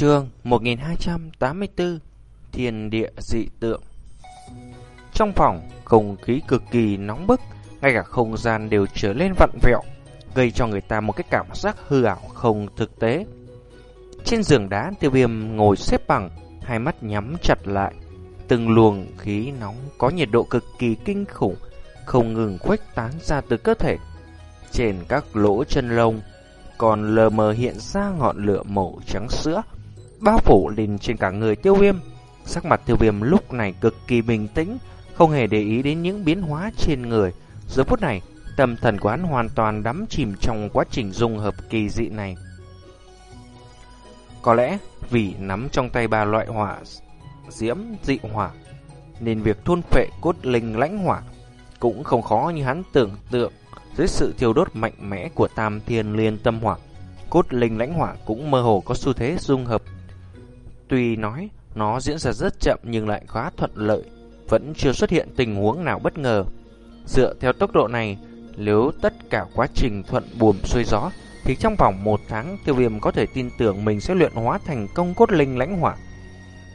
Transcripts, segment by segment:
Chương 1284 Thiên địa dị tượng Trong phòng, không khí cực kỳ nóng bức, ngay cả không gian đều trở lên vặn vẹo, gây cho người ta một cái cảm giác hư ảo không thực tế. Trên giường đá, tiêu viêm ngồi xếp bằng, hai mắt nhắm chặt lại. Từng luồng khí nóng có nhiệt độ cực kỳ kinh khủng, không ngừng khuếch tán ra từ cơ thể. Trên các lỗ chân lông, còn lờ mờ hiện ra ngọn lửa màu trắng sữa, bao phủ lên trên cả người tiêu viêm. Sắc mặt tiêu viêm lúc này cực kỳ bình tĩnh, không hề để ý đến những biến hóa trên người. Giờ phút này, tâm thần của hắn hoàn toàn đắm chìm trong quá trình dung hợp kỳ dị này. Có lẽ vì nắm trong tay ba loại hỏa diễm dị hỏa, nên việc thôn phệ cốt linh lãnh hỏa cũng không khó như hắn tưởng tượng. Dưới sự thiêu đốt mạnh mẽ của tam thiên liên tâm hỏa, cốt linh lãnh hỏa cũng mơ hồ có xu thế dung hợp. Tuy nói nó diễn ra rất chậm nhưng lại khá thuận lợi, vẫn chưa xuất hiện tình huống nào bất ngờ. Dựa theo tốc độ này, nếu tất cả quá trình thuận buồm xuôi gió, thì trong vòng một tháng tiêu viêm có thể tin tưởng mình sẽ luyện hóa thành công cốt linh lãnh hỏa.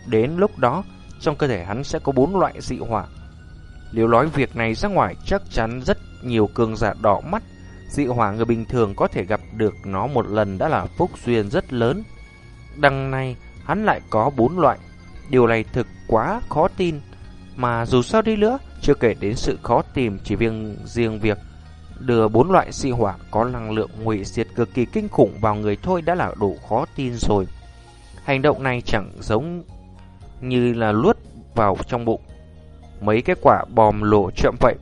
Đến lúc đó, trong cơ thể hắn sẽ có bốn loại dị hỏa. Nếu nói việc này ra ngoài chắc chắn rất nhiều cường giả đỏ mắt. Dị hỏa người bình thường có thể gặp được nó một lần đã là phúc duyên rất lớn. Đằng này, hắn lại có bốn loại. Điều này thực quá khó tin. Mà dù sao đi nữa, chưa kể đến sự khó tìm chỉ riêng riêng việc đưa bốn loại dị hỏa có năng lượng hủy diệt cực kỳ kinh khủng vào người thôi đã là đủ khó tin rồi. Hành động này chẳng giống như là luốt vào trong bụng. Mấy cái quả bòm lộ chậm vậy.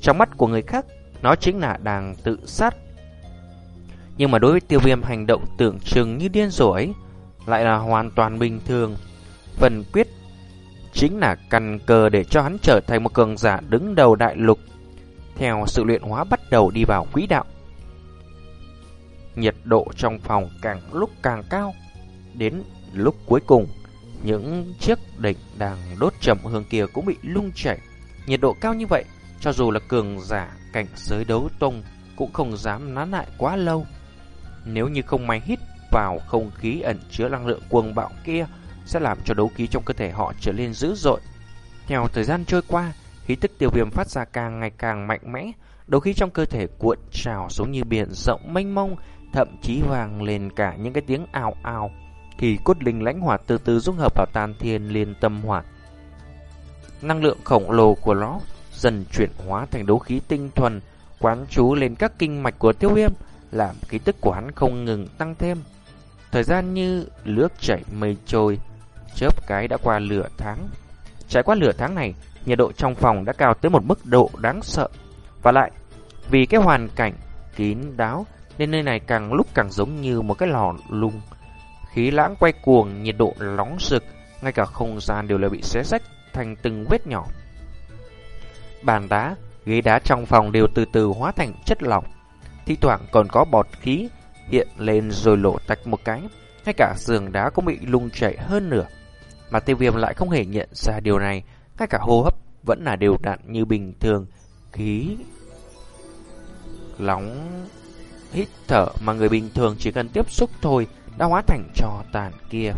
Trong mắt của người khác, nó chính là đang tự sát. Nhưng mà đối với tiêu viêm hành động tưởng chừng như điên rồ ấy, lại là hoàn toàn bình thường. Phần quyết chính là căn cơ để cho hắn trở thành một cường giả đứng đầu đại lục. Theo sự luyện hóa bắt đầu đi vào quỹ đạo. Nhiệt độ trong phòng càng lúc càng cao. Đến lúc cuối cùng, những chiếc đỉnh đang đốt trầm hương kia cũng bị lung chảy. Nhiệt độ cao như vậy, cho dù là cường giả cảnh giới đấu tông cũng không dám nán lại quá lâu. Nếu như không may hít vào không khí ẩn chứa năng lượng cuồng bạo kia sẽ làm cho đấu khí trong cơ thể họ trở nên dữ dội. Theo thời gian trôi qua, khí tức tiêu viêm phát ra càng ngày càng mạnh mẽ, đấu khí trong cơ thể cuộn trào xuống như biển rộng mênh mông, thậm chí vang lên cả những cái tiếng ào ào. Thì cốt linh lãnh hỏa từ từ dung hợp vào tan thiên liên tâm hỏa. Năng lượng khổng lồ của nó dần chuyển hóa thành đấu khí tinh thuần, quán chú lên các kinh mạch của tiêu viêm, làm khí tức của hắn không ngừng tăng thêm. Thời gian như nước chảy mây trôi, chớp cái đã qua lửa tháng. Trải qua lửa tháng này, nhiệt độ trong phòng đã cao tới một mức độ đáng sợ. Và lại, vì cái hoàn cảnh kín đáo nên nơi này càng lúc càng giống như một cái lò lung. Khí lãng quay cuồng, nhiệt độ nóng rực, ngay cả không gian đều là bị xé rách thành từng vết nhỏ. Bàn đá, ghế đá trong phòng đều từ từ hóa thành chất lỏng. Thi thoảng còn có bọt khí hiện lên rồi lộ tách một cái. Ngay cả giường đá cũng bị lung chảy hơn nửa. Mà tiêu viêm lại không hề nhận ra điều này. Ngay cả hô hấp vẫn là đều đặn như bình thường. Khí nóng hít thở mà người bình thường chỉ cần tiếp xúc thôi đã hóa thành trò tàn kia.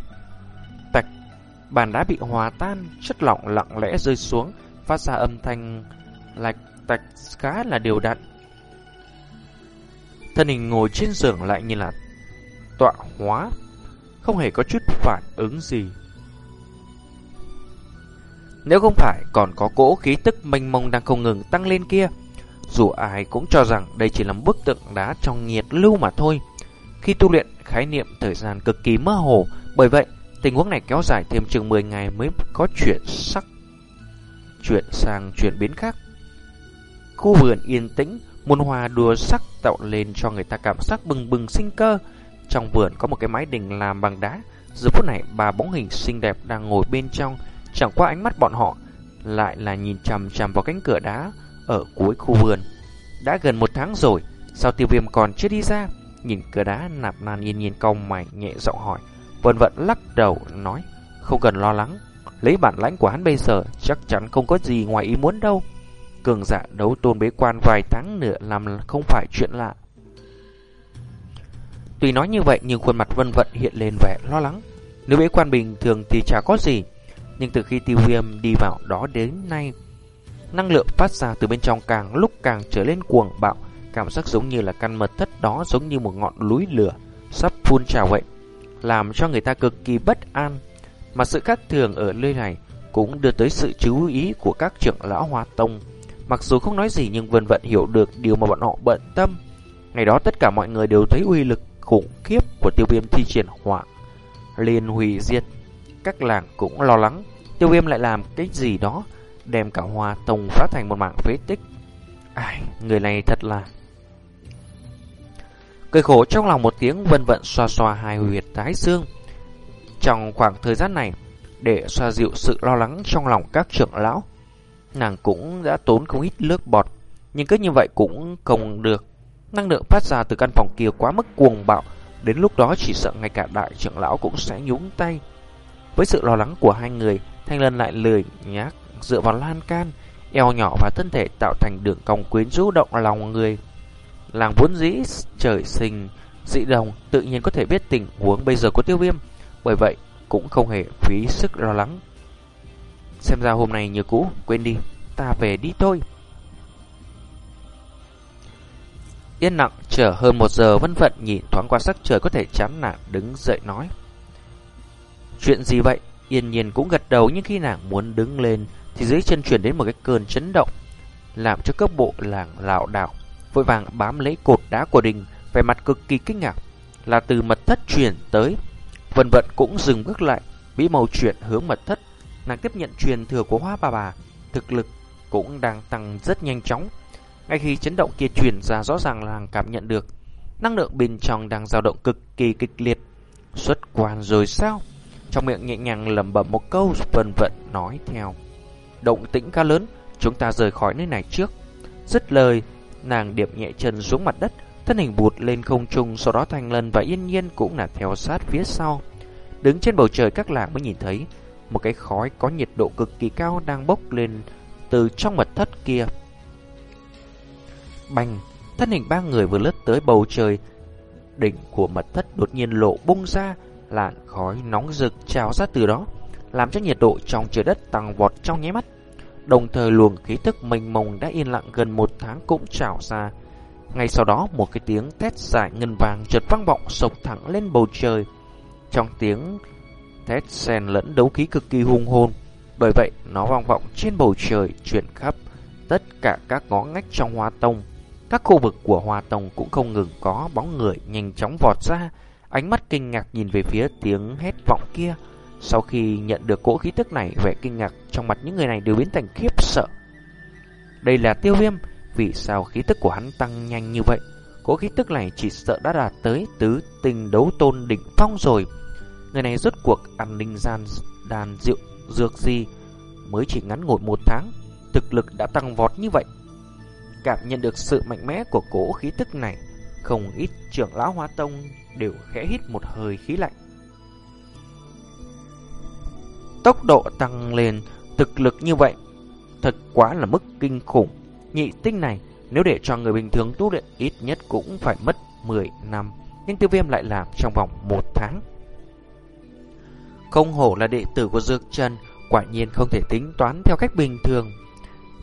Tạch, bàn đá bị hòa tan, chất lỏng lặng lẽ rơi xuống, phát ra âm thanh lạch tạch khá là đều đặn. Thân hình ngồi trên giường lại như là tọa hóa, không hề có chút phản ứng gì. Nếu không phải còn có cỗ khí tức mênh mông đang không ngừng tăng lên kia, dù ai cũng cho rằng đây chỉ là một bức tượng đá trong nhiệt lưu mà thôi. Khi tu luyện, khái niệm thời gian cực kỳ mơ hồ, bởi vậy tình huống này kéo dài thêm chừng 10 ngày mới có chuyển sắc, chuyển sang chuyển biến khác. Khu vườn yên tĩnh, muôn hoa đua sắc tạo lên cho người ta cảm giác bừng bừng sinh cơ. Trong vườn có một cái mái đình làm bằng đá. Giờ phút này ba bóng hình xinh đẹp đang ngồi bên trong. Chẳng qua ánh mắt bọn họ lại là nhìn chằm chằm vào cánh cửa đá ở cuối khu vườn. Đã gần một tháng rồi, sao tiêu viêm còn chưa đi ra? Nhìn cửa đá nạp nan yên nhiên cong mày nhẹ giọng hỏi. Vân vận lắc đầu nói, không cần lo lắng. Lấy bản lãnh của hắn bây giờ chắc chắn không có gì ngoài ý muốn đâu cường giả đấu tôn bế quan vài tháng nữa làm không phải chuyện lạ. Tuy nói như vậy nhưng khuôn mặt vân vận hiện lên vẻ lo lắng. Nếu bế quan bình thường thì chả có gì, nhưng từ khi tiêu viêm đi vào đó đến nay, năng lượng phát ra từ bên trong càng lúc càng trở lên cuồng bạo, cảm giác giống như là căn mật thất đó giống như một ngọn núi lửa sắp phun trào vậy, làm cho người ta cực kỳ bất an. Mà sự khác thường ở nơi này cũng đưa tới sự chú ý của các trưởng lão Hoa Tông. Mặc dù không nói gì nhưng Vân Vận hiểu được điều mà bọn họ bận tâm. Ngày đó tất cả mọi người đều thấy uy lực khủng khiếp của tiêu viêm thi triển hỏa liền hủy diệt. Các làng cũng lo lắng tiêu viêm lại làm cái gì đó đem cả Hoa Tông phá thành một mảng phế tích. Ai, người này thật là... Cười khổ trong lòng một tiếng vân vận xoa xoa hai huyệt tái xương. Trong khoảng thời gian này, để xoa dịu sự lo lắng trong lòng các trưởng lão, nàng cũng đã tốn không ít nước bọt, nhưng cứ như vậy cũng không được. Năng lượng phát ra từ căn phòng kia quá mức cuồng bạo, đến lúc đó chỉ sợ ngay cả đại trưởng lão cũng sẽ nhúng tay. Với sự lo lắng của hai người, Thanh Lân lại lười nhác dựa vào lan can, eo nhỏ và thân thể tạo thành đường cong quyến rũ động lòng người. Làng vốn dĩ trời sinh dị đồng tự nhiên có thể biết tình huống bây giờ của tiêu viêm, bởi vậy cũng không hề phí sức lo lắng. Xem ra hôm nay như cũ, quên đi, ta về đi thôi. Yên lặng chờ hơn một giờ vân vận nhìn thoáng qua sắc trời có thể chán nản đứng dậy nói. Chuyện gì vậy? Yên nhiên cũng gật đầu nhưng khi nàng muốn đứng lên thì dưới chân chuyển đến một cái cơn chấn động, làm cho cấp bộ làng lạo đảo, vội vàng bám lấy cột đá của đình, vẻ mặt cực kỳ kinh ngạc, là từ mật thất chuyển tới. Vân vận cũng dừng bước lại, bí màu chuyển hướng mật thất, nàng tiếp nhận truyền thừa của hoa bà bà, thực lực cũng đang tăng rất nhanh chóng. Ngay khi chấn động kia truyền ra rõ ràng là nàng cảm nhận được năng lượng bên trong đang dao động cực kỳ kịch liệt. Xuất quan rồi sao? Trong miệng nhẹ nhàng lẩm bẩm một câu vân vận nói theo. Động tĩnh khá lớn, chúng ta rời khỏi nơi này trước. Dứt lời, nàng điệp nhẹ chân xuống mặt đất, thân hình bụt lên không trung, sau đó Thanh Lân và Yên Nhiên cũng là theo sát phía sau. Đứng trên bầu trời các làng mới nhìn thấy một cái khói có nhiệt độ cực kỳ cao đang bốc lên từ trong mật thất kia. Bành, thân hình ba người vừa lướt tới bầu trời, đỉnh của mật thất đột nhiên lộ bung ra, làn khói nóng rực trào ra từ đó, làm cho nhiệt độ trong trời đất tăng vọt trong nháy mắt. Đồng thời luồng khí tức mênh mông đã yên lặng gần một tháng cũng trào ra. Ngay sau đó một cái tiếng tét dài ngân vàng chợt vang vọng sộc thẳng lên bầu trời. Trong tiếng thét xen lẫn đấu khí cực kỳ hung hồn, bởi vậy nó vang vọng trên bầu trời chuyển khắp tất cả các ngõ ngách trong hoa tông. Các khu vực của hoa tông cũng không ngừng có bóng người nhanh chóng vọt ra, ánh mắt kinh ngạc nhìn về phía tiếng hét vọng kia. Sau khi nhận được cỗ khí tức này, vẻ kinh ngạc trong mặt những người này đều biến thành khiếp sợ. Đây là tiêu viêm, vì sao khí tức của hắn tăng nhanh như vậy? Cỗ khí tức này chỉ sợ đã đạt tới tứ tình đấu tôn đỉnh phong rồi. Người này rốt cuộc ăn ninh gian đàn rượu dược gì mới chỉ ngắn ngủi một tháng, thực lực đã tăng vọt như vậy. Cảm nhận được sự mạnh mẽ của cỗ khí tức này, không ít trưởng lão hóa tông đều khẽ hít một hơi khí lạnh. Tốc độ tăng lên thực lực như vậy thật quá là mức kinh khủng. Nhị tinh này nếu để cho người bình thường tu luyện ít nhất cũng phải mất 10 năm, nhưng tiêu viêm lại làm trong vòng một tháng. Không hổ là đệ tử của Dược Trần, quả nhiên không thể tính toán theo cách bình thường.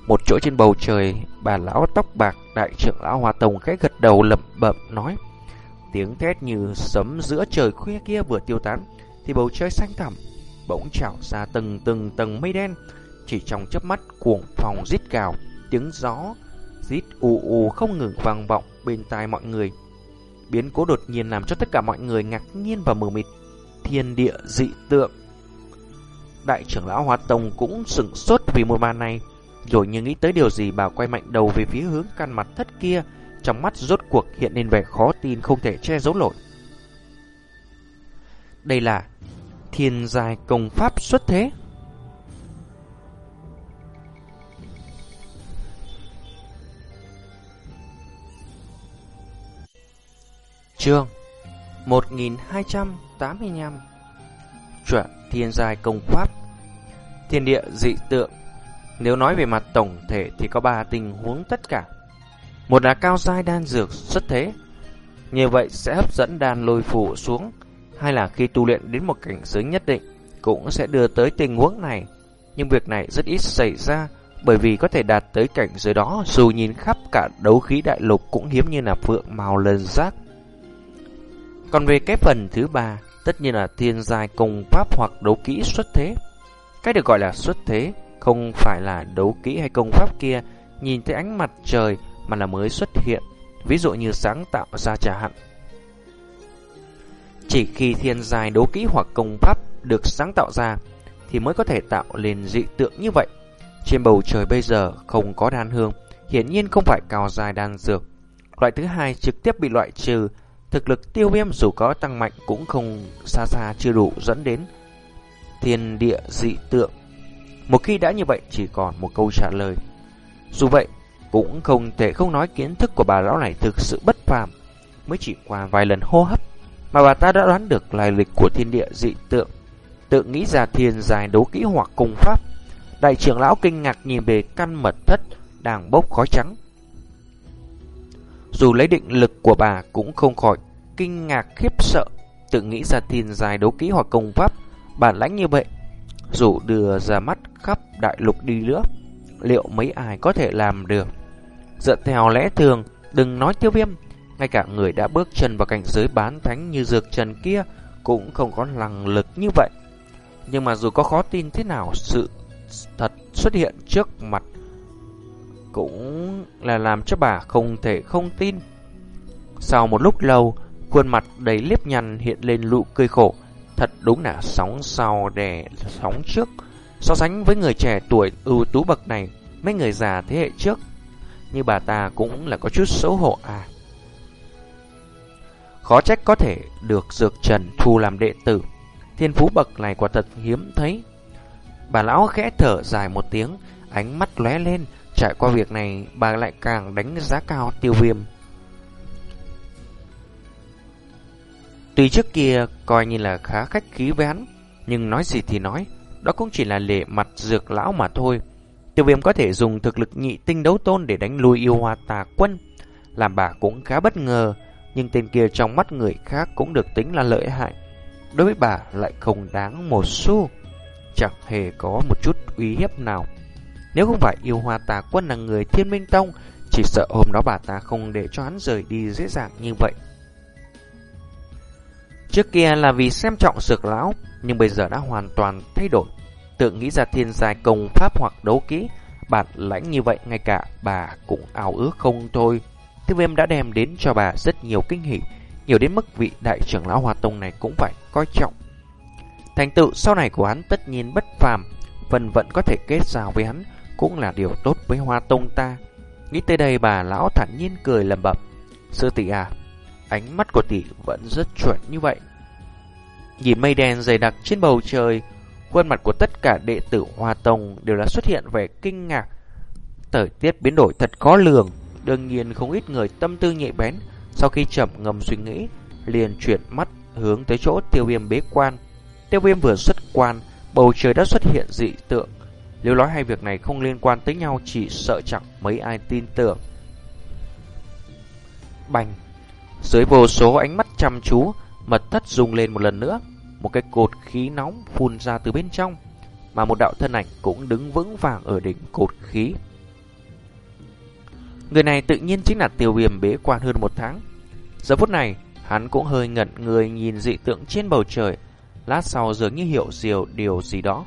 Một chỗ trên bầu trời, bà lão tóc bạc đại trưởng lão hòa Tông khẽ gật đầu lẩm bẩm nói: Tiếng thét như sấm giữa trời khuya kia vừa tiêu tán, thì bầu trời xanh thẳm bỗng trào ra từng từng tầng mây đen. Chỉ trong chớp mắt cuồng phòng rít gào, tiếng gió rít ù ù không ngừng vang vọng bên tai mọi người. Biến cố đột nhiên làm cho tất cả mọi người ngạc nhiên và mờ mịt. Thiên địa dị tượng. Đại trưởng lão Hoa Tông cũng sửng sốt vì một màn này, rồi như nghĩ tới điều gì bà quay mạnh đầu về phía hướng căn mặt thất kia, trong mắt rốt cuộc hiện lên vẻ khó tin không thể che giấu nổi. Đây là thiên giai công pháp xuất thế. Chương 1285 Chuẩn thiên giai công pháp. Thiên địa dị tượng. Nếu nói về mặt tổng thể thì có ba tình huống tất cả. Một là cao giai đan dược xuất thế, Như vậy sẽ hấp dẫn đàn lôi phủ xuống. Hay là khi tu luyện đến một cảnh giới nhất định cũng sẽ đưa tới tình huống này. Nhưng việc này rất ít xảy ra, bởi vì có thể đạt tới cảnh giới đó dù nhìn khắp cả đấu khí đại lục cũng hiếm như là phượng màu lần rác còn về cái phần thứ ba, tất nhiên là thiên giai công pháp hoặc đấu kỹ xuất thế. Cái được gọi là xuất thế không phải là đấu kỹ hay công pháp kia nhìn thấy ánh mặt trời mà là mới xuất hiện, ví dụ như sáng tạo ra trà hạn. Chỉ khi thiên giai đấu kỹ hoặc công pháp được sáng tạo ra thì mới có thể tạo lên dị tượng như vậy. Trên bầu trời bây giờ không có đan hương, hiển nhiên không phải cao dài đan dược. Loại thứ hai trực tiếp bị loại trừ, thực lực tiêu viêm dù có tăng mạnh cũng không xa xa chưa đủ dẫn đến thiên địa dị tượng. Một khi đã như vậy chỉ còn một câu trả lời. Dù vậy, cũng không thể không nói kiến thức của bà lão này thực sự bất phàm. Mới chỉ qua vài lần hô hấp mà bà ta đã đoán được lai lịch của thiên địa dị tượng. Tự nghĩ ra thiên dài đấu kỹ hoặc cùng pháp. Đại trưởng lão kinh ngạc nhìn về căn mật thất đang bốc khói trắng. Dù lấy định lực của bà cũng không khỏi kinh ngạc khiếp sợ, tự nghĩ ra thiên dài đấu kỹ hoặc công pháp bản lãnh như vậy. Dù đưa ra mắt khắp đại lục đi nữa, liệu mấy ai có thể làm được? Dựa theo lẽ thường, đừng nói tiêu viêm, ngay cả người đã bước chân vào cảnh giới bán thánh như dược trần kia cũng không có năng lực như vậy. Nhưng mà dù có khó tin thế nào, sự thật xuất hiện trước mặt cũng là làm cho bà không thể không tin. Sau một lúc lâu, khuôn mặt đầy liếp nhằn hiện lên nụ cười khổ. Thật đúng là sóng sau đè sóng trước. So sánh với người trẻ tuổi ưu tú bậc này, mấy người già thế hệ trước, như bà ta cũng là có chút xấu hổ à. Khó trách có thể được Dược Trần thu làm đệ tử. Thiên phú bậc này quả thật hiếm thấy. Bà lão khẽ thở dài một tiếng, ánh mắt lóe lên. Trải qua việc này, bà lại càng đánh giá cao tiêu viêm. Tuy trước kia coi như là khá khách khí với hắn, nhưng nói gì thì nói, đó cũng chỉ là lệ mặt dược lão mà thôi. Tiêu viêm có thể dùng thực lực nhị tinh đấu tôn để đánh lui yêu hoa tà quân, làm bà cũng khá bất ngờ nhưng tên kia trong mắt người khác cũng được tính là lợi hại. Đối với bà lại không đáng một xu, chẳng hề có một chút uy hiếp nào. Nếu không phải yêu hoa tà quân là người thiên minh tông, chỉ sợ hôm đó bà ta không để cho hắn rời đi dễ dàng như vậy. Trước kia là vì xem trọng dược lão, nhưng bây giờ đã hoàn toàn thay đổi. Tự nghĩ ra thiên giai công pháp hoặc đấu kỹ, bản lãnh như vậy ngay cả bà cũng ảo ước không thôi. Tiêu viêm đã đem đến cho bà rất nhiều kinh hỉ, nhiều đến mức vị đại trưởng lão Hoa Tông này cũng phải coi trọng. Thành tựu sau này của hắn tất nhiên bất phàm, phần vận có thể kết giao với hắn cũng là điều tốt với Hoa Tông ta. Nghĩ tới đây bà lão thản nhiên cười lầm bẩm Sư tỷ à, ánh mắt của tỷ vẫn rất chuẩn như vậy. Nhìn mây đen dày đặc trên bầu trời, khuôn mặt của tất cả đệ tử Hoa Tông đều đã xuất hiện vẻ kinh ngạc. Thời tiết biến đổi thật khó lường, Đương nhiên không ít người tâm tư nhạy bén, sau khi chậm ngầm suy nghĩ, liền chuyển mắt hướng tới chỗ tiêu viêm bế quan. Tiêu viêm vừa xuất quan, bầu trời đã xuất hiện dị tượng. Nếu nói hai việc này không liên quan tới nhau chỉ sợ chẳng mấy ai tin tưởng. Bành! Dưới vô số ánh mắt chăm chú, mật thất rung lên một lần nữa. Một cái cột khí nóng phun ra từ bên trong, mà một đạo thân ảnh cũng đứng vững vàng ở đỉnh cột khí. Người này tự nhiên chính là tiêu viêm bế quan hơn một tháng. Giờ phút này, hắn cũng hơi ngẩn người nhìn dị tượng trên bầu trời. Lát sau dường như hiểu diều điều gì đó.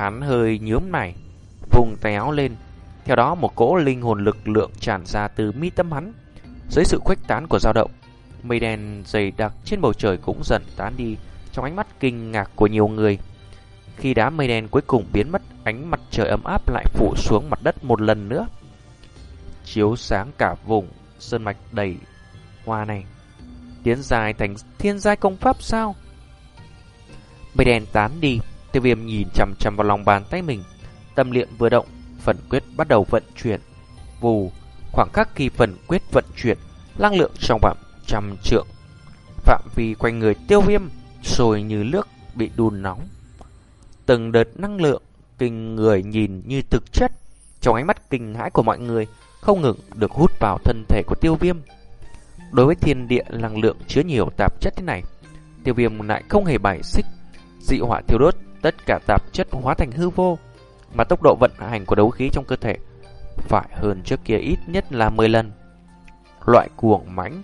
Hắn hơi nhớm này, vùng tay áo lên. Theo đó một cỗ linh hồn lực lượng tràn ra từ mi tâm hắn. Dưới sự khuếch tán của dao động, mây đen dày đặc trên bầu trời cũng dần tán đi trong ánh mắt kinh ngạc của nhiều người. Khi đám mây đen cuối cùng biến mất, ánh mặt trời ấm áp lại phủ xuống mặt đất một lần nữa chiếu sáng cả vùng sơn mạch đầy hoa này. Tiến dài thành thiên giai công pháp sao? Mây đen tán đi, tiêu viêm nhìn chằm chằm vào lòng bàn tay mình. Tâm niệm vừa động, phần quyết bắt đầu vận chuyển. Vù, khoảng khắc khi phần quyết vận chuyển, năng lượng trong vạn trăm trượng. Phạm vi quanh người tiêu viêm, sôi như nước bị đun nóng. Từng đợt năng lượng, kinh người nhìn như thực chất. Trong ánh mắt kinh hãi của mọi người, không ngừng được hút vào thân thể của tiêu viêm. Đối với thiên địa năng lượng chứa nhiều tạp chất thế này, tiêu viêm lại không hề bài xích. Dị hỏa thiêu đốt, tất cả tạp chất hóa thành hư vô, mà tốc độ vận hành của đấu khí trong cơ thể phải hơn trước kia ít nhất là 10 lần. Loại cuồng mãnh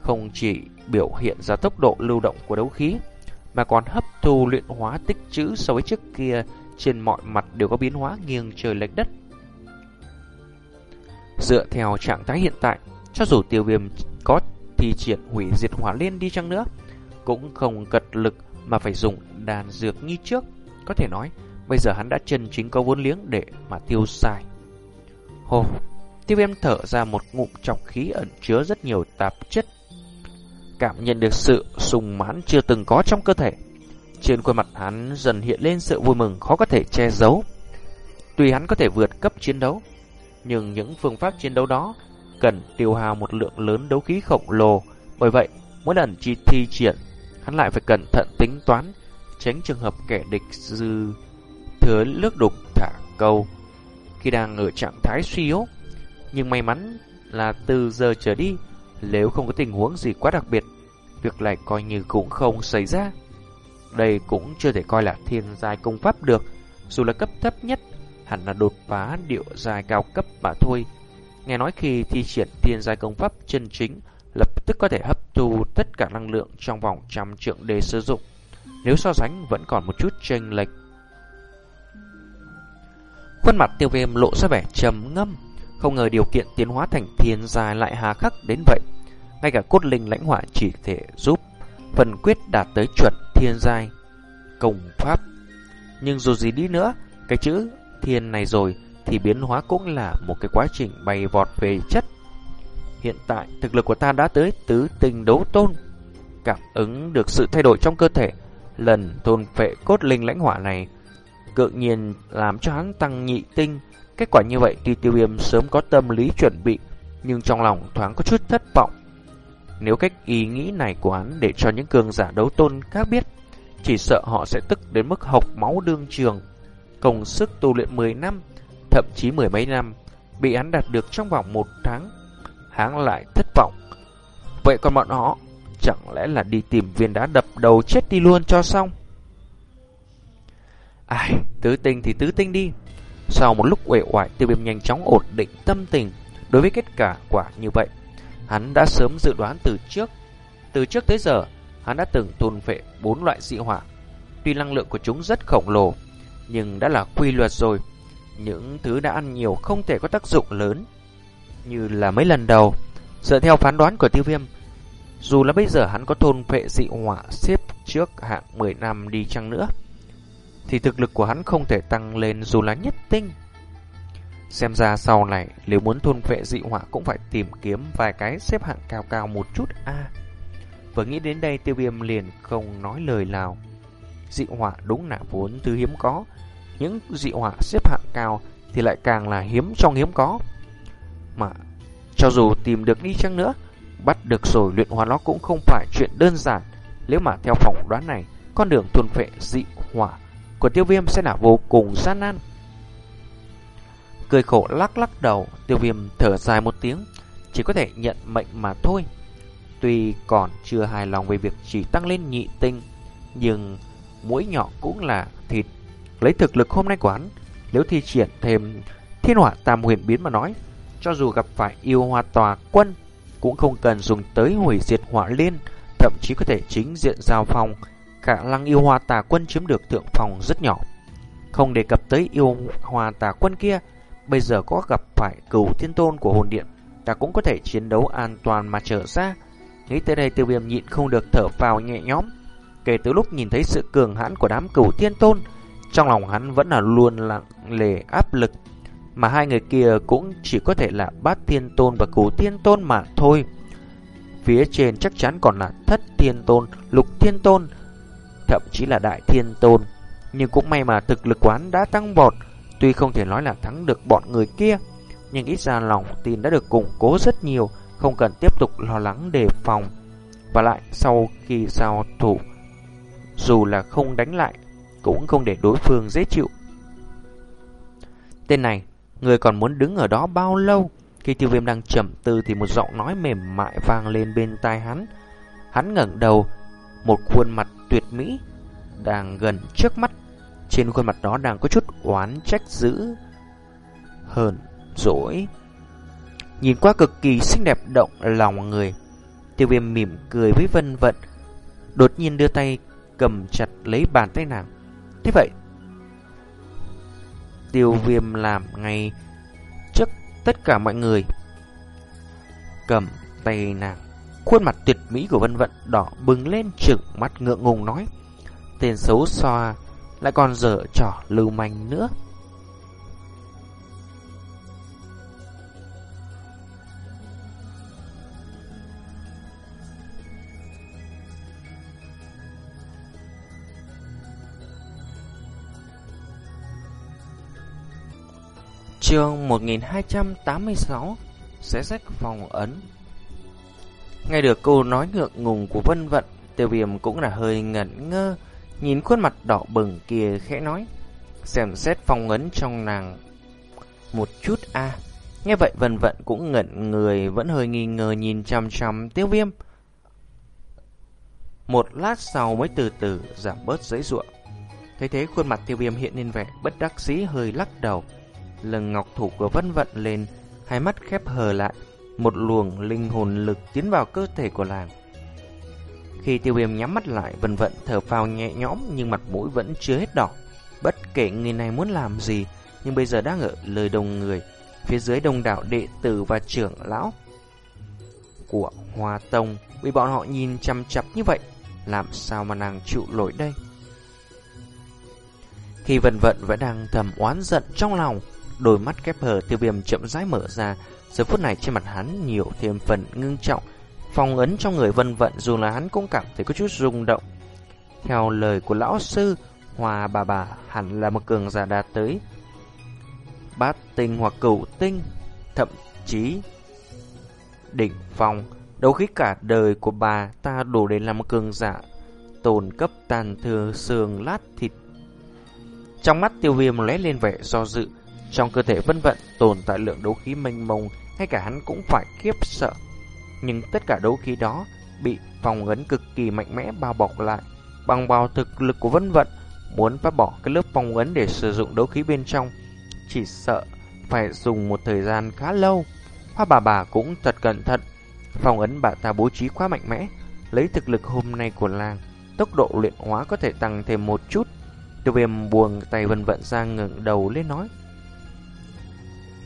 không chỉ biểu hiện ra tốc độ lưu động của đấu khí, mà còn hấp thu luyện hóa tích trữ so với trước kia trên mọi mặt đều có biến hóa nghiêng trời lệch đất. Dựa theo trạng thái hiện tại, cho dù tiêu viêm có thi triển hủy diệt hỏa liên đi chăng nữa, cũng không cật lực mà phải dùng đàn dược như trước. Có thể nói, bây giờ hắn đã chân chính có vốn liếng để mà tiêu xài. Hồ, tiêu viêm thở ra một ngụm trọng khí ẩn chứa rất nhiều tạp chất. Cảm nhận được sự sùng mãn chưa từng có trong cơ thể. Trên khuôn mặt hắn dần hiện lên sự vui mừng khó có thể che giấu. Tuy hắn có thể vượt cấp chiến đấu, nhưng những phương pháp chiến đấu đó cần tiêu hao một lượng lớn đấu khí khổng lồ. Bởi vậy, mỗi lần chi thi triển, hắn lại phải cẩn thận tính toán, tránh trường hợp kẻ địch dư thừa nước đục thả câu khi đang ở trạng thái suy yếu. Nhưng may mắn là từ giờ trở đi, nếu không có tình huống gì quá đặc biệt, việc này coi như cũng không xảy ra. Đây cũng chưa thể coi là thiên giai công pháp được, dù là cấp thấp nhất, hẳn là đột phá điệu giai cao cấp mà thôi. Nghe nói khi thi triển thiên giai công pháp chân chính, lập tức có thể hấp thu tất cả năng lượng trong vòng trăm trượng để sử dụng. Nếu so sánh vẫn còn một chút chênh lệch. Khuôn mặt tiêu viêm lộ ra vẻ trầm ngâm, không ngờ điều kiện tiến hóa thành thiên gia lại hà khắc đến vậy. Ngay cả cốt linh lãnh hỏa chỉ thể giúp phần quyết đạt tới chuẩn thiên giai công pháp. Nhưng dù gì đi nữa, cái chữ thiên này rồi thì biến hóa cũng là một cái quá trình bay vọt về chất. Hiện tại, thực lực của ta đã tới tứ tình đấu tôn. Cảm ứng được sự thay đổi trong cơ thể, lần thôn phệ cốt linh lãnh hỏa này cự nhiên làm cho hắn tăng nhị tinh. Kết quả như vậy tuy tiêu viêm sớm có tâm lý chuẩn bị, nhưng trong lòng thoáng có chút thất vọng. Nếu cách ý nghĩ này của hắn để cho những cường giả đấu tôn khác biết, chỉ sợ họ sẽ tức đến mức học máu đương trường. Công sức tu luyện 10 năm, thậm chí mười mấy năm, bị hắn đạt được trong vòng một tháng. Hắn lại thất vọng. Vậy còn bọn họ, chẳng lẽ là đi tìm viên đá đập đầu chết đi luôn cho xong? Ai, tứ tinh thì tứ tinh đi. Sau một lúc uể oải, tiêu viêm nhanh chóng ổn định tâm tình. Đối với kết quả quả như vậy, hắn đã sớm dự đoán từ trước. Từ trước tới giờ, hắn đã từng thôn phệ bốn loại dị hỏa. Tuy năng lượng của chúng rất khổng lồ, nhưng đã là quy luật rồi. Những thứ đã ăn nhiều không thể có tác dụng lớn như là mấy lần đầu. Dựa theo phán đoán của tiêu viêm, dù là bây giờ hắn có thôn phệ dị hỏa xếp trước hạng 10 năm đi chăng nữa, thì thực lực của hắn không thể tăng lên dù là nhất tinh. Xem ra sau này nếu muốn thôn phệ dị hỏa cũng phải tìm kiếm vài cái xếp hạng cao cao một chút a. À, vừa nghĩ đến đây tiêu viêm liền không nói lời nào. Dị hỏa đúng là vốn thứ hiếm có. Những dị hỏa xếp hạng cao thì lại càng là hiếm trong hiếm có. Mà cho dù tìm được đi chăng nữa, bắt được rồi luyện hóa nó cũng không phải chuyện đơn giản. Nếu mà theo phỏng đoán này, con đường thuần phệ dị hỏa của tiêu viêm sẽ là vô cùng gian nan. Cười khổ lắc lắc đầu, tiêu viêm thở dài một tiếng, chỉ có thể nhận mệnh mà thôi. Tuy còn chưa hài lòng về việc chỉ tăng lên nhị tinh, nhưng mũi nhỏ cũng là thịt. Lấy thực lực hôm nay của hắn, nếu thi triển thêm thiên hỏa tam huyền biến mà nói, cho dù gặp phải yêu hoa tòa quân, cũng không cần dùng tới hủy diệt hỏa liên, thậm chí có thể chính diện giao phòng Cả lăng yêu hoa tà quân chiếm được thượng phòng rất nhỏ. Không đề cập tới yêu hoa tà quân kia, bây giờ có gặp phải cửu thiên tôn của hồn điện, ta cũng có thể chiến đấu an toàn mà trở ra. Nghĩ tới đây tiêu viêm nhịn không được thở vào nhẹ nhõm. Kể từ lúc nhìn thấy sự cường hãn của đám cửu thiên tôn, trong lòng hắn vẫn là luôn lặng lề áp lực. Mà hai người kia cũng chỉ có thể là bát thiên tôn và cửu thiên tôn mà thôi. Phía trên chắc chắn còn là thất thiên tôn, lục thiên tôn, thậm chí là đại thiên tôn. Nhưng cũng may mà thực lực quán đã tăng vọt, Tuy không thể nói là thắng được bọn người kia, nhưng ít ra lòng tin đã được củng cố rất nhiều, không cần tiếp tục lo lắng đề phòng. Và lại sau khi giao thủ, dù là không đánh lại, cũng không để đối phương dễ chịu. Tên này, người còn muốn đứng ở đó bao lâu? Khi tiêu viêm đang trầm tư thì một giọng nói mềm mại vang lên bên tai hắn. Hắn ngẩng đầu, một khuôn mặt tuyệt mỹ đang gần trước mắt. Trên khuôn mặt đó đang có chút oán trách dữ hờn dỗi. Nhìn qua cực kỳ xinh đẹp động lòng người. Tiêu viêm mỉm cười với vân vận. Đột nhiên đưa tay cầm chặt lấy bàn tay nàng. Thế vậy, tiêu viêm làm ngay trước tất cả mọi người. Cầm tay nàng. Khuôn mặt tuyệt mỹ của vân vận đỏ bừng lên trừng mắt ngượng ngùng nói. Tên xấu xoa lại còn dở trò lưu manh nữa. Chương 1286 Xé rách phòng ấn. Nghe được câu nói ngượng ngùng của Vân Vận, Tiêu viêm cũng là hơi ngẩn ngơ, Nhìn khuôn mặt đỏ bừng kia, khẽ nói, Xem xét phong ấn trong nàng Một chút a. Nghe vậy, Vân Vận cũng ngẩn người, Vẫn hơi nghi ngờ nhìn chăm chăm tiêu viêm. Một lát sau mới từ từ giảm bớt giấy ruộng. Thấy thế, khuôn mặt tiêu viêm hiện lên vẻ bất đắc dĩ, hơi lắc đầu lưng ngọc thủ của vân vận lên, hai mắt khép hờ lại, một luồng linh hồn lực tiến vào cơ thể của làng. Khi tiêu viêm nhắm mắt lại, vân vận thở phào nhẹ nhõm nhưng mặt mũi vẫn chưa hết đỏ. Bất kể người này muốn làm gì, nhưng bây giờ đang ở lời đồng người, phía dưới đông đảo đệ tử và trưởng lão của Hoa Tông bị bọn họ nhìn chăm chập như vậy, làm sao mà nàng chịu nổi đây? Khi vân vận vẫn đang thầm oán giận trong lòng, Đôi mắt kép hờ, tiêu viêm chậm rãi mở ra. Giờ phút này trên mặt hắn nhiều thêm phần ngưng trọng. Phòng ấn trong người vân vận, Dù là hắn cũng cảm thấy có chút rung động. Theo lời của lão sư, Hòa bà bà hẳn là một cường giả đạt tới. Bát tinh hoặc cửu tinh, Thậm chí Đỉnh phong. Đấu khí cả đời của bà Ta đủ để làm một cường giả Tồn cấp tàn thừa xương lát thịt. Trong mắt tiêu viêm lóe lên vẻ do dự trong cơ thể vân vận tồn tại lượng đấu khí mênh mông, ngay cả hắn cũng phải khiếp sợ. Nhưng tất cả đấu khí đó bị phòng ấn cực kỳ mạnh mẽ bao bọc lại. Bằng vào thực lực của vân vận, muốn phá bỏ cái lớp phòng ấn để sử dụng đấu khí bên trong, chỉ sợ phải dùng một thời gian khá lâu. Hoa bà bà cũng thật cẩn thận, phòng ấn bà ta bố trí quá mạnh mẽ, lấy thực lực hôm nay của làng, tốc độ luyện hóa có thể tăng thêm một chút. Tiêu viêm buông tay vân vận ra ngẩng đầu lên nói.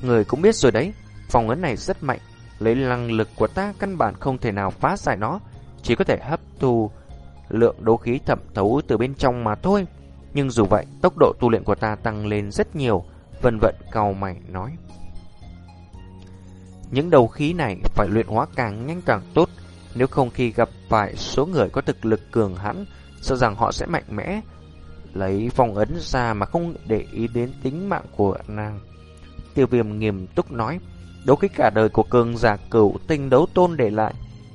Người cũng biết rồi đấy, phòng ấn này rất mạnh, lấy năng lực của ta căn bản không thể nào phá giải nó, chỉ có thể hấp thu lượng đấu khí thẩm thấu từ bên trong mà thôi. Nhưng dù vậy, tốc độ tu luyện của ta tăng lên rất nhiều, vân vận cầu mày nói. Những đầu khí này phải luyện hóa càng nhanh càng tốt, nếu không khi gặp phải số người có thực lực cường hãn, sợ rằng họ sẽ mạnh mẽ, lấy phòng ấn ra mà không để ý đến tính mạng của nàng. Tiêu viêm nghiêm túc nói, đấu khí cả đời của cường giả cửu tinh đấu tôn để lại.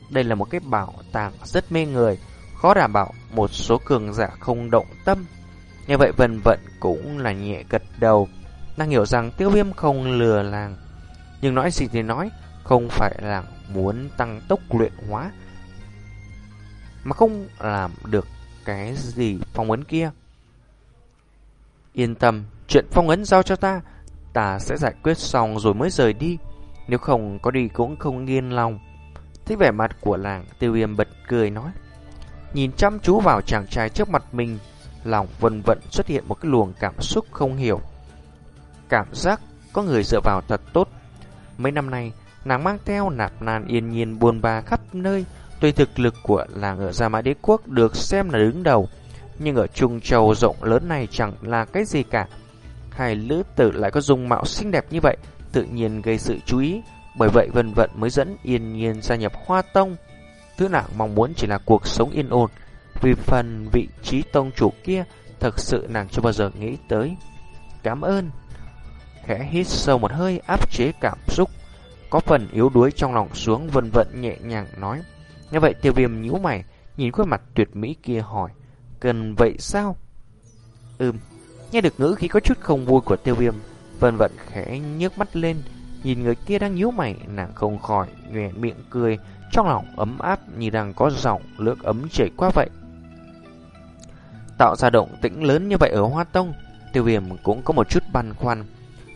Đây là một cái bảo tàng rất mê người, khó đảm bảo một số cường giả không động tâm. Như vậy vân vận cũng là nhẹ gật đầu, đang hiểu rằng tiêu viêm không lừa làng. Nhưng nói gì thì nói, không phải là muốn tăng tốc luyện hóa, mà không làm được cái gì phong ấn kia. Yên tâm, chuyện phong ấn giao cho ta, ta sẽ giải quyết xong rồi mới rời đi. Nếu không có đi cũng không nghiên lòng. Thấy vẻ mặt của làng, tiêu viêm bật cười nói. Nhìn chăm chú vào chàng trai trước mặt mình, lòng vân vận xuất hiện một cái luồng cảm xúc không hiểu. Cảm giác có người dựa vào thật tốt. Mấy năm nay, nàng mang theo nạp nàn yên nhiên buồn ba khắp nơi. Tuy thực lực của làng ở Gia Mã Đế Quốc được xem là đứng đầu, nhưng ở Trung Châu rộng lớn này chẳng là cái gì cả hai lữ tử lại có dung mạo xinh đẹp như vậy, tự nhiên gây sự chú ý. Bởi vậy Vân Vận mới dẫn Yên Nhiên gia nhập Hoa Tông. Thứ nàng mong muốn chỉ là cuộc sống yên ổn. Vì phần vị trí tông chủ kia, thật sự nàng chưa bao giờ nghĩ tới. Cảm ơn. Khẽ hít sâu một hơi áp chế cảm xúc. Có phần yếu đuối trong lòng xuống Vân Vận nhẹ nhàng nói. Như vậy tiêu viêm nhíu mày, nhìn khuôn mặt tuyệt mỹ kia hỏi. Cần vậy sao? Ừm. Nghe được ngữ khí có chút không vui của tiêu viêm Vân vận khẽ nhước mắt lên Nhìn người kia đang nhíu mày Nàng không khỏi nhòe miệng cười Trong lòng ấm áp như đang có dòng nước ấm chảy qua vậy tạo ra động tĩnh lớn như vậy ở Hoa Tông, tiêu viêm cũng có một chút băn khoăn.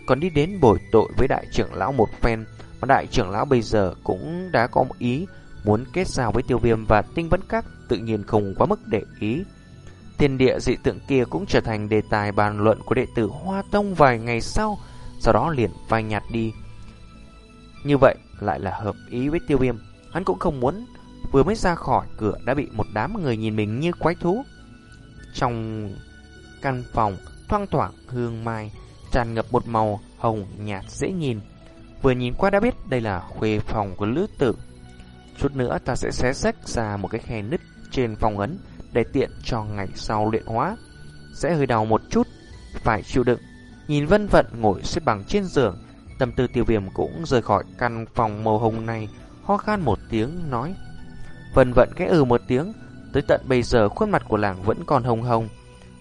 Còn đi đến bồi tội với đại trưởng lão một phen, mà đại trưởng lão bây giờ cũng đã có một ý muốn kết giao với tiêu viêm và tinh vấn các tự nhiên không quá mức để ý. Thiên địa dị tượng kia cũng trở thành đề tài bàn luận của đệ tử Hoa Tông vài ngày sau, sau đó liền phai nhạt đi. Như vậy lại là hợp ý với tiêu viêm, hắn cũng không muốn vừa mới ra khỏi cửa đã bị một đám người nhìn mình như quái thú. Trong căn phòng thoang thoảng hương mai, tràn ngập một màu hồng nhạt dễ nhìn. Vừa nhìn qua đã biết đây là khuê phòng của lữ tử. Chút nữa ta sẽ xé sách ra một cái khe nứt trên phòng ấn để tiện cho ngày sau luyện hóa. Sẽ hơi đau một chút, phải chịu đựng. Nhìn vân vận ngồi xếp bằng trên giường, tâm tư tiêu viêm cũng rời khỏi căn phòng màu hồng này, ho khan một tiếng nói. Vân vận cái ừ một tiếng, tới tận bây giờ khuôn mặt của nàng vẫn còn hồng hồng,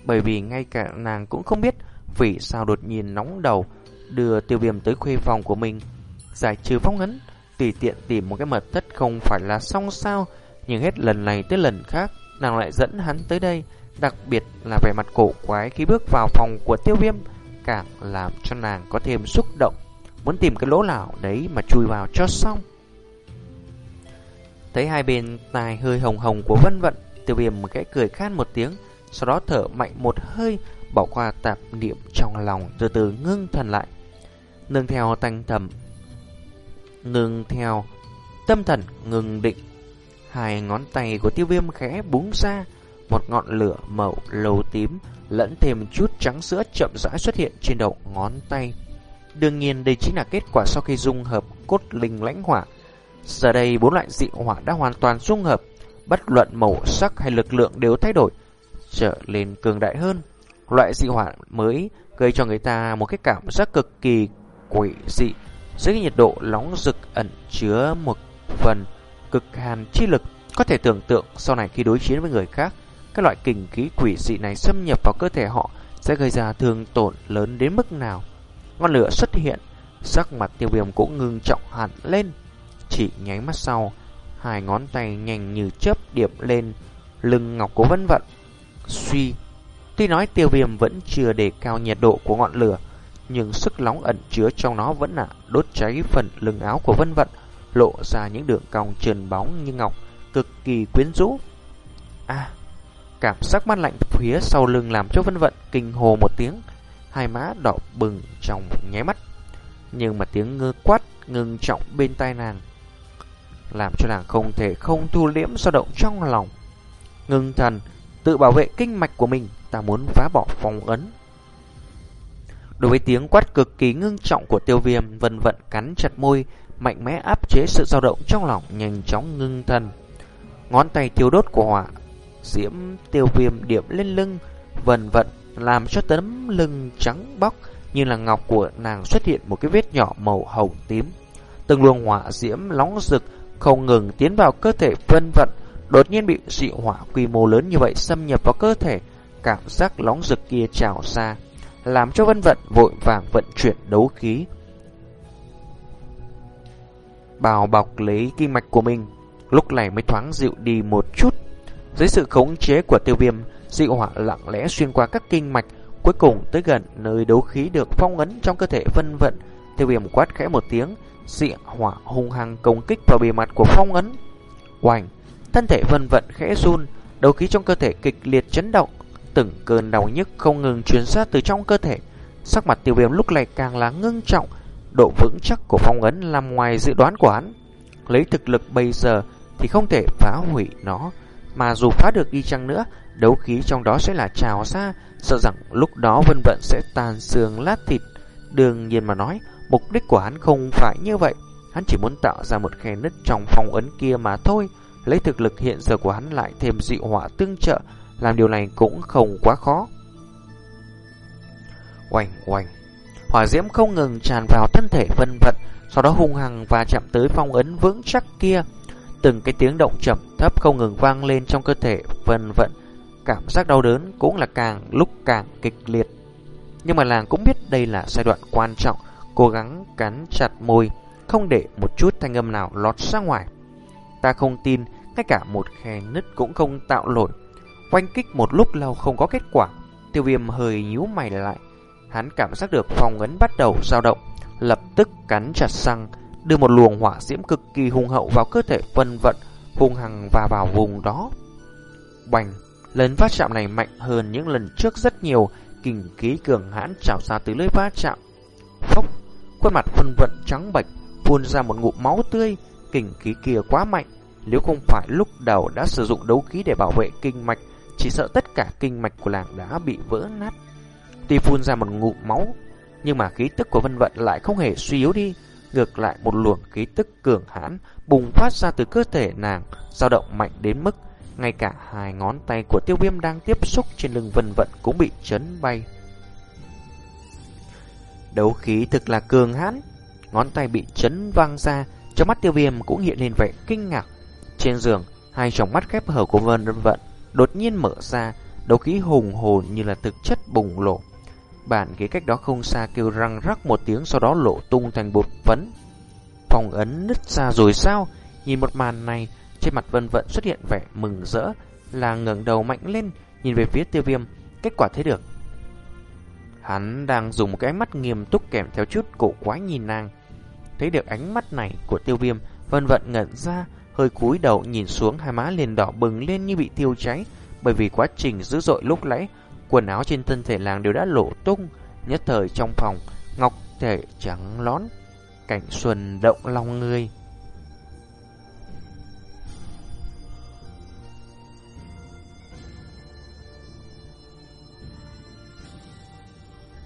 bởi vì ngay cả nàng cũng không biết vì sao đột nhiên nóng đầu đưa tiêu viêm tới khuê phòng của mình. Giải trừ phong ấn, tùy tiện tìm một cái mật thất không phải là xong sao, nhưng hết lần này tới lần khác, nàng lại dẫn hắn tới đây, đặc biệt là vẻ mặt cổ quái khi bước vào phòng của tiêu viêm, càng làm cho nàng có thêm xúc động, muốn tìm cái lỗ nào đấy mà chui vào cho xong. Thấy hai bên tai hơi hồng hồng của vân vận, tiêu viêm một cái cười khan một tiếng, sau đó thở mạnh một hơi, bỏ qua tạp niệm trong lòng, từ từ ngưng thần lại. Nương theo tăng thầm, ngưng theo tâm thần ngừng định. Hai ngón tay của tiêu viêm khẽ búng ra, một ngọn lửa màu lầu tím lẫn thêm chút trắng sữa chậm rãi xuất hiện trên đầu ngón tay. Đương nhiên đây chính là kết quả sau khi dung hợp cốt linh lãnh hỏa. Giờ đây bốn loại dị hỏa đã hoàn toàn dung hợp, bất luận màu sắc hay lực lượng đều thay đổi, trở lên cường đại hơn. Loại dị hỏa mới gây cho người ta một cái cảm giác cực kỳ quỷ dị dưới nhiệt độ nóng rực ẩn chứa một phần cực hàn chi lực. Có thể tưởng tượng sau này khi đối chiến với người khác, các loại kình khí quỷ dị này xâm nhập vào cơ thể họ sẽ gây ra thương tổn lớn đến mức nào. Ngọn lửa xuất hiện, sắc mặt tiêu viêm cũng ngưng trọng hẳn lên. Chỉ nháy mắt sau, hai ngón tay nhanh như chớp điểm lên lưng ngọc của vân vận. Suy, tuy nói tiêu viêm vẫn chưa đề cao nhiệt độ của ngọn lửa, nhưng sức nóng ẩn chứa trong nó vẫn là đốt cháy phần lưng áo của vân vận, lộ ra những đường cong trơn bóng như ngọc, cực kỳ quyến rũ. À, cảm giác mát lạnh phía sau lưng làm cho vân vận kinh hồ một tiếng, hai má đỏ bừng trong nháy mắt. Nhưng mà tiếng ngơ quát ngừng trọng bên tai nàng, làm cho nàng không thể không thu liễm dao động trong lòng. Ngưng thần, tự bảo vệ kinh mạch của mình, ta muốn phá bỏ phong ấn. Đối với tiếng quát cực kỳ ngưng trọng của tiêu viêm, vân vận cắn chặt môi, mạnh mẽ áp chế sự dao động trong lòng, nhanh chóng ngưng thần. Ngón tay tiêu đốt của hỏa, diễm tiêu viêm điểm lên lưng, vần vận làm cho tấm lưng trắng bóc như là ngọc của nàng xuất hiện một cái vết nhỏ màu hồng tím. Từng luồng hỏa diễm nóng rực không ngừng tiến vào cơ thể vân vận, đột nhiên bị dị hỏa quy mô lớn như vậy xâm nhập vào cơ thể, cảm giác nóng rực kia trào ra làm cho vân vận vội vàng vận chuyển đấu khí. Bào bọc lấy kinh mạch của mình, lúc này mới thoáng dịu đi một chút. Dưới sự khống chế của tiêu viêm, dị hỏa lặng lẽ xuyên qua các kinh mạch, cuối cùng tới gần nơi đấu khí được phong ấn trong cơ thể vân vận. Tiêu viêm quát khẽ một tiếng, dị hỏa hung hăng công kích vào bề mặt của phong ấn. Oành, thân thể vân vận khẽ run, đấu khí trong cơ thể kịch liệt chấn động, Từng cơn đau nhức không ngừng truyền ra từ trong cơ thể. Sắc mặt tiêu viêm lúc này càng là ngưng trọng. Độ vững chắc của phong ấn làm ngoài dự đoán của hắn. Lấy thực lực bây giờ thì không thể phá hủy nó. Mà dù phá được đi chăng nữa, đấu khí trong đó sẽ là trào ra. Sợ rằng lúc đó vân vận sẽ tàn xương lát thịt. Đương nhiên mà nói, mục đích của hắn không phải như vậy. Hắn chỉ muốn tạo ra một khe nứt trong phong ấn kia mà thôi. Lấy thực lực hiện giờ của hắn lại thêm dị họa tương trợ làm điều này cũng không quá khó. Oanh oanh, hỏa diễm không ngừng tràn vào thân thể vân vận, sau đó hung hăng và chạm tới phong ấn vững chắc kia. Từng cái tiếng động chậm thấp không ngừng vang lên trong cơ thể vân vận, cảm giác đau đớn cũng là càng lúc càng kịch liệt. Nhưng mà làng cũng biết đây là giai đoạn quan trọng, cố gắng cắn chặt môi, không để một chút thanh âm nào lọt ra ngoài. Ta không tin, ngay cả một khe nứt cũng không tạo nổi. Quanh kích một lúc lâu không có kết quả, tiêu viêm hơi nhíu mày lại. Hắn cảm giác được phòng ấn bắt đầu dao động, lập tức cắn chặt răng, đưa một luồng hỏa diễm cực kỳ hung hậu vào cơ thể vân vận, hung hăng và vào vùng đó. Bành, lần phát chạm này mạnh hơn những lần trước rất nhiều, kình khí cường hãn trào ra từ lưỡi phát chạm. Phốc, khuôn mặt vân vận trắng bệch, phun ra một ngụm máu tươi, kình khí kia quá mạnh. Nếu không phải lúc đầu đã sử dụng đấu khí để bảo vệ kinh mạch, chỉ sợ tất cả kinh mạch của làng đã bị vỡ nát. Tuy phun ra một ngụm máu, nhưng mà khí tức của vân vận lại không hề suy yếu đi. Ngược lại một luồng khí tức cường hãn bùng phát ra từ cơ thể nàng, dao động mạnh đến mức ngay cả hai ngón tay của tiêu viêm đang tiếp xúc trên lưng vân vận cũng bị chấn bay. Đấu khí thực là cường hãn, ngón tay bị chấn văng ra, trong mắt tiêu viêm cũng hiện lên vẻ kinh ngạc. Trên giường, hai tròng mắt khép hở của vân vận đột nhiên mở ra, đấu khí hùng hồn như là thực chất bùng lộ. Bản ghế cách đó không xa kêu răng rắc một tiếng sau đó lộ tung thành bột phấn. Phòng ấn nứt ra rồi sao? Nhìn một màn này, trên mặt vân vận xuất hiện vẻ mừng rỡ, là ngẩng đầu mạnh lên, nhìn về phía tiêu viêm, kết quả thấy được. Hắn đang dùng một cái mắt nghiêm túc kèm theo chút cổ quái nhìn nàng. Thấy được ánh mắt này của tiêu viêm, vân vận ngẩn ra, hơi cúi đầu nhìn xuống hai má liền đỏ bừng lên như bị thiêu cháy, bởi vì quá trình dữ dội lúc nãy, quần áo trên thân thể làng đều đã lộ tung, nhất thời trong phòng, ngọc thể trắng lón, cảnh xuân động lòng người.